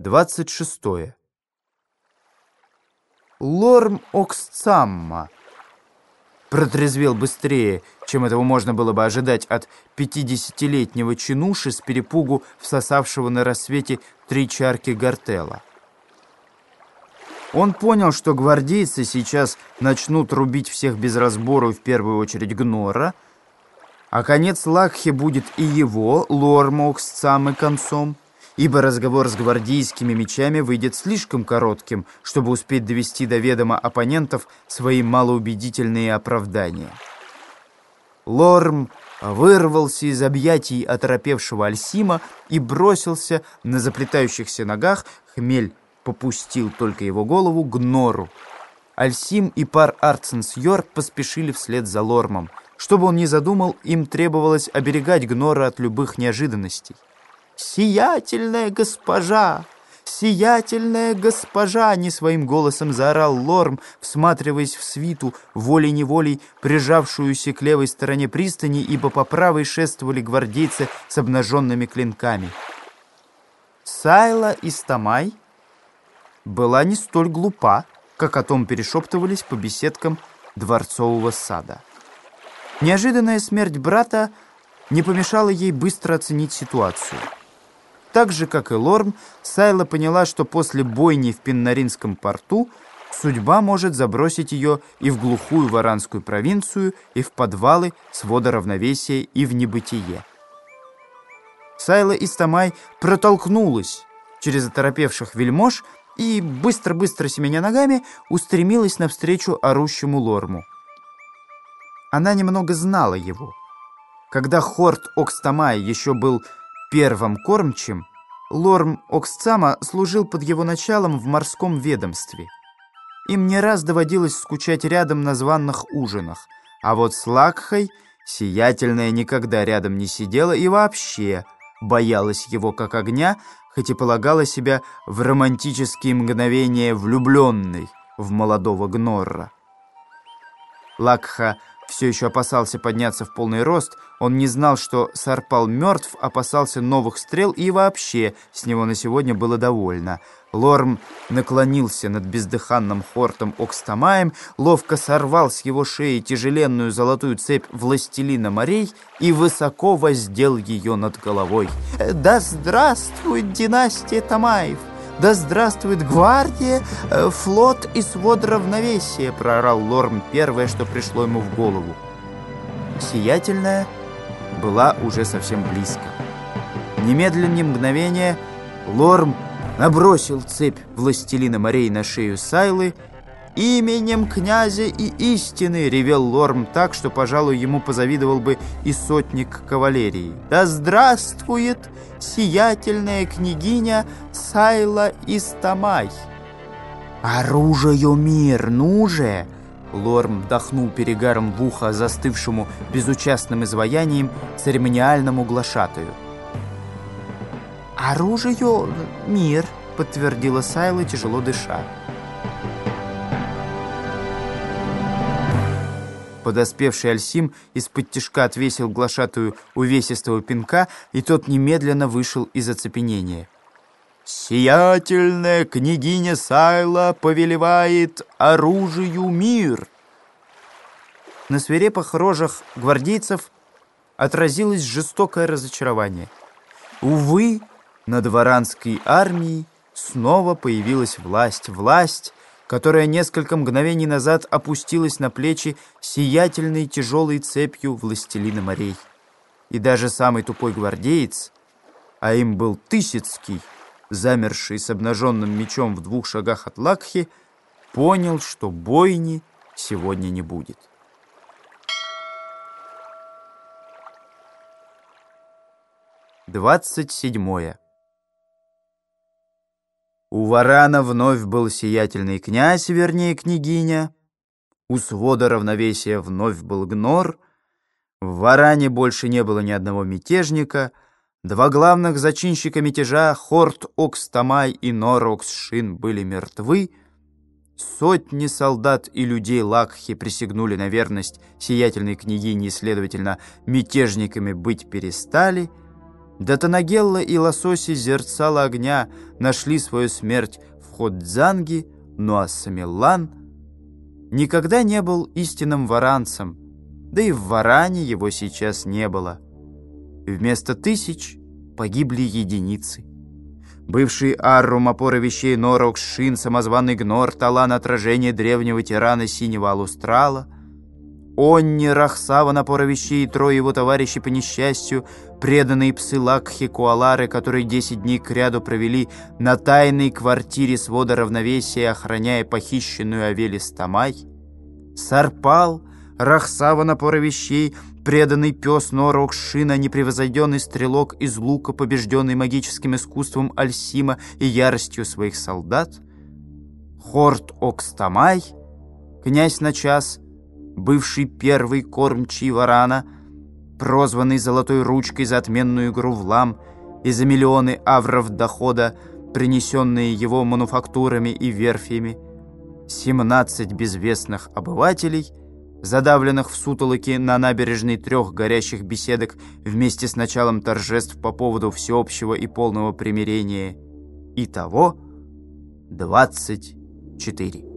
26. Лорм Оксцамма протрезвел быстрее, чем этого можно было бы ожидать от пятидесятилетнего чинуши с перепугу всосавшего на рассвете три чарки гортела. Он понял, что гвардейцы сейчас начнут рубить всех без разбору, в первую очередь Гнора, а конец Лакхи будет и его, Лорма Оксцаммы, концом ибо разговор с гвардейскими мечами выйдет слишком коротким, чтобы успеть довести до ведома оппонентов свои малоубедительные оправдания. Лорм вырвался из объятий оторопевшего Альсима и бросился на заплетающихся ногах, хмель попустил только его голову, к нору. Альсим и пар Арценс Йорк поспешили вслед за Лормом. Чтобы он не задумал, им требовалось оберегать Гнора от любых неожиданностей. «Сиятельная госпожа! Сиятельная госпожа!» Не своим голосом заорал Лорм, всматриваясь в свиту, волей-неволей прижавшуюся к левой стороне пристани, ибо по правой шествовали гвардейцы с обнаженными клинками. Сайла Истамай была не столь глупа, как о том перешептывались по беседкам дворцового сада. Неожиданная смерть брата не помешала ей быстро оценить ситуацию. Так же, как и Лорм, Сайла поняла, что после бойни в Пиннаринском порту судьба может забросить ее и в глухую варанскую провинцию, и в подвалы свода равновесия, и в небытие. Сайла Истамай протолкнулась через оторопевших вельмож и, быстро-быстро семеня ногами, устремилась навстречу орущему Лорму. Она немного знала его. Когда Хорт Окстамай еще был первым кормчим, Лорм Оксцама служил под его началом в морском ведомстве. Им не раз доводилось скучать рядом на званных ужинах, а вот с Лакхой сиятельная никогда рядом не сидела и вообще боялась его как огня, хоть и полагала себя в романтические мгновения влюбленной в молодого Гнорра. Лакха все еще опасался подняться в полный рост. Он не знал, что Сарпал мертв, опасался новых стрел и вообще с него на сегодня было довольно. Лорм наклонился над бездыханным хортом Окстамаем, ловко сорвал с его шеи тяжеленную золотую цепь властелина морей и высоко воздел ее над головой. «Да здравствует династия Тамаев!» «Да здравствует гвардия, э, флот и свод равновесия!» — проорал Лорм первое, что пришло ему в голову. Сиятельная была уже совсем близко. Немедленно мгновение Лорм набросил цепь властелина морей на шею Сайлы «Именем князя и истины!» — ревел Лорм так, что, пожалуй, ему позавидовал бы и сотник кавалерии. «Да здравствует сиятельная княгиня Сайла Истамай!» «Оружию мир, ну же!» Лорм вдохнул перегаром в ухо застывшему безучастным изваянием церемониальному глашатую. «Оружию мир!» — подтвердила Сайла, тяжело дыша. Подоспевший Альсим из-под тишка отвесил глашатую увесистого пинка, и тот немедленно вышел из оцепенения. «Сиятельная княгиня Сайла повелевает оружию мир!» На свирепых рожах гвардейцев отразилось жестокое разочарование. Увы, над варанской армией снова появилась власть. Власть, которая несколько мгновений назад опустилась на плечи сиятельной тяжелой цепью властелина морей. И даже самый тупой гвардеец, а им был Тысяцкий, замерший с обнаженным мечом в двух шагах от Лакхи, понял, что бойни сегодня не будет. Двадцать седьмое. У Варана вновь был сиятельный князь, вернее, княгиня. У свода равновесия вновь был гнор. В Варане больше не было ни одного мятежника. Два главных зачинщика мятежа, Хорт Окстамай и Нор Оксшин, были мертвы. Сотни солдат и людей Лакхи присягнули на верность сиятельной княгине и, следовательно, мятежниками быть перестали — Датанагелла и лососи зерцала огня нашли свою смерть в Ходзанге, ну а Самилан никогда не был истинным варанцем, да и в Варане его сейчас не было. Вместо тысяч погибли единицы. Бывший Аррум, опора вещей Норокс, Шин, самозваный Гнор, талан отражения древнего тирана Синего Алустрала — Онни, Рахсава, напора вещей и трое его товарищей по несчастью, преданные псы Лакхи Куалары, которые десять дней к ряду провели на тайной квартире свода равновесия, охраняя похищенную Авелис Тамай, Сарпал, Рахсава, напора вещей, преданный пес Норок Шина, непревозойденный стрелок из лука, побежденный магическим искусством Альсима и яростью своих солдат, Хорт Окстамай, князь на час — бывший первый кормчий варана, прозванный «золотой ручкой» за отменную игру в лам и за миллионы авров дохода, принесенные его мануфактурами и верфями, 17 безвестных обывателей, задавленных в сутолоке на набережной трех горящих беседок вместе с началом торжеств по поводу всеобщего и полного примирения. Итого 24.